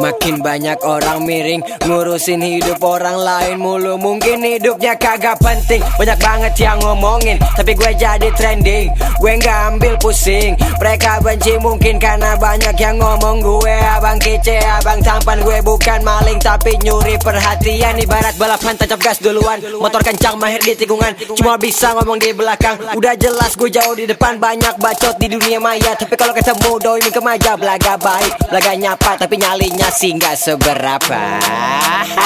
Makin banyak orang miring Ngurusin hidup orang lain mulu. Mungkin hidupnya kagak penting. Banyak banget yang ngomongin Tapi gue jadi trending. Gue gak ambil pusing. Mereka benci mungkin karena banyak yang ngomong. Gue abang kece, abang tampan. Gue bukan maling tapi nyuri perhatian. Ibarat balapan tancap gas duluan. Motor kencang mahir di tikungan. Cuma bisa ngomong di belakang. Udah jelas gue jauh di depan. Banyak bacot di dunia maya. Tapi kalau ketemu doi ke kemaja Belaga baik, belaga nyapa Tapi nyalinya sih nggak seberapa.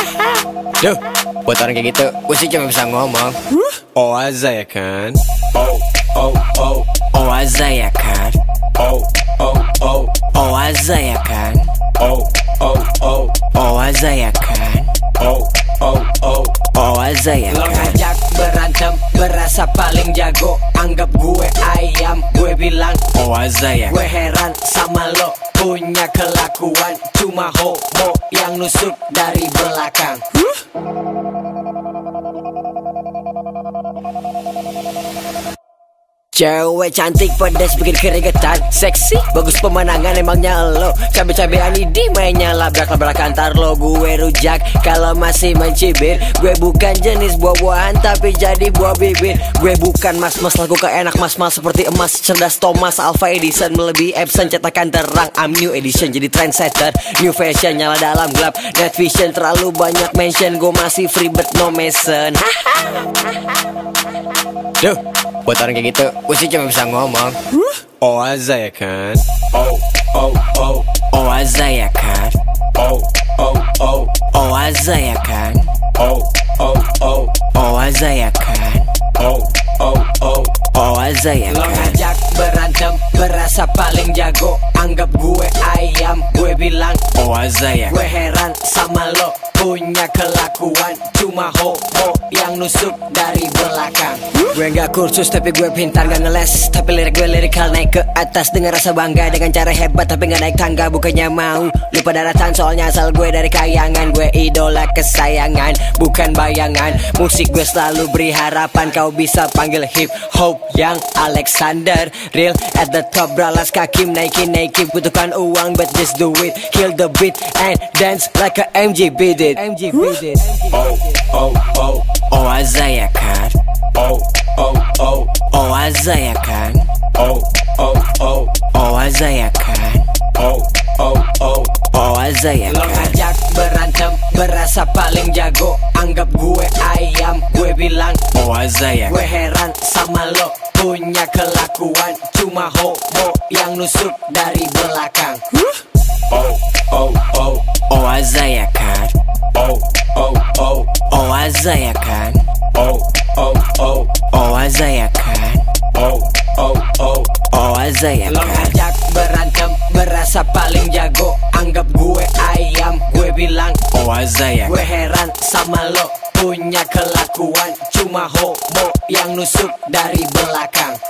Duh, buat orang kayak gitu Gue sih cuma bisa ngomong. Oaza ya kan? Oh, oh, oh, Oaza ya kan? Oh, oh, oh, Oaza ya kan? Oh, oh, oh, Oaza ya kan? Oh, oh, oh. Oaza ya Lo kan? Ngajak berantem Berasa paling jago. Anggap gue ayam bilang Oaza ya Gue heran sama lo Punya kelakuan. Cuma homo Yang nusuk dari belakang Cewek cantik pedas bikin keringetan. Seksi, bagus pemandangan emangnya lo. Cabe-cabean ini mainnya labrak-labrak antar lo. Gue rujak kalau masih mencibir. Gue bukan jenis buah-buahan tapi jadi buah bibir. Gue bukan mas-mas lagu enak mas-mas. Seperti emas Cerdas Thomas Alpha Edison. Melebihi Epson cetakan terang. I'm new edition jadi trendsetter. New fashion nyala dalam gelap. Net vision terlalu banyak mention. Gue masih free but no mention Duh, buat orang kayak gitu, gue sih cuma bisa ngomong. Oaza ya kan? Oh, oh, oh, Oaza ya kan? Oh, oh, oh, Oaza ya kan? Oh, oh, oh, Oaza ya kan? Oh, oh, oh. Oaza ya Lo kan? Ngajak berantem Berasa paling jago. Anggap gue ayam Gue bilang Oaza ya Gue heran sama lo Punya kelakuan. Cuma homo Yang nusuk dari belakang. Gue gak kursus tapi gue pintar gak ngeles. Tapi lirik gue lirikal naik ke atas Dengan rasa bangga. Dengan cara hebat Tapi gak naik tangga. Bukannya mau Lupa daratan soalnya asal gue dari kayangan. Gue idola kesayangan Bukan bayangan. Musik gue selalu beri harapan. Kau bisa panggil hip hop yang Alexander. Real at the top Beralas kaki naikin naikin Butuhkan uang but just do it. Kill the beat and dance like a MG beat it MG beat it Oh, oh, oh, Oaza ya kan oh, oh, oh, Oaza ya kan oh, oh, oh, Oaza ya kan oh, oh, oh. Oaza ya Lo ngajak berantem Berasa paling jago. Anggap gue ayam Gue bilang Oaza ya Gue heran sama lo. Punya kelakuan Cuma homo Yang nusuk dari belakang Ya kan oh, oh, oh. Ya Lo kan ngajak berantem Berasa paling jago. Anggap gue ayam Gue bilang Oaza ya Gue heran sama lo. Punya kelakuan Cuma homo Yang nusuk dari belakang